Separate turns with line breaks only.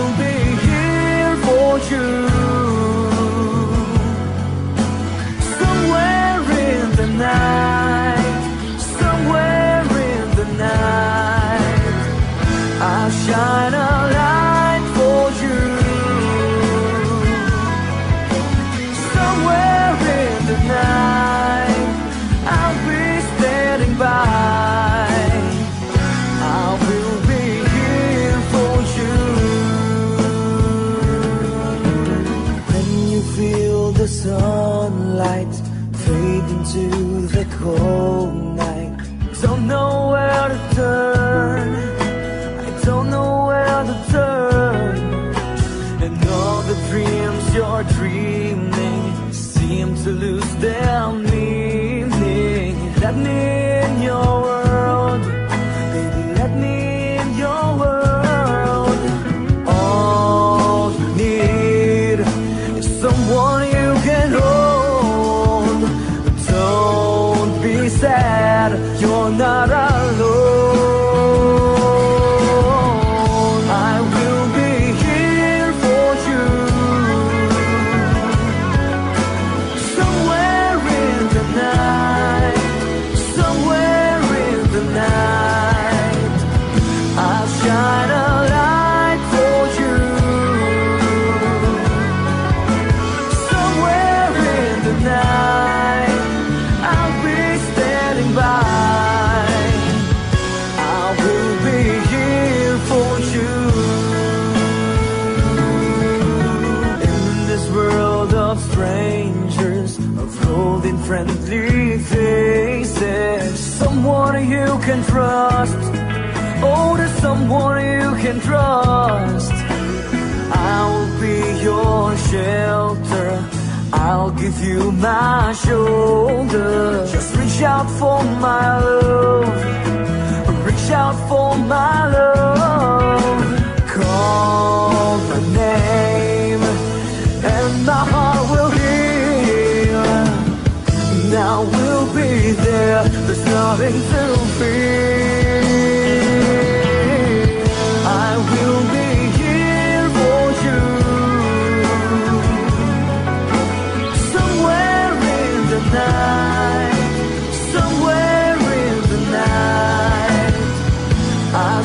will be sunlight fade into the cold night, don't know where to turn. I don't know where to turn. And all the dreams you're dreaming seem to lose their meaning. Let me in your world, 나라 of strangers, of cold and friendly faces, someone you can trust. Oh, there's someone you can trust. I will be your shelter. I'll give you my shoulder. Just reach out for my love. Reach out for my love. left, there's nothing to fear. I will be here for you. Somewhere in the night, somewhere in the night, I'll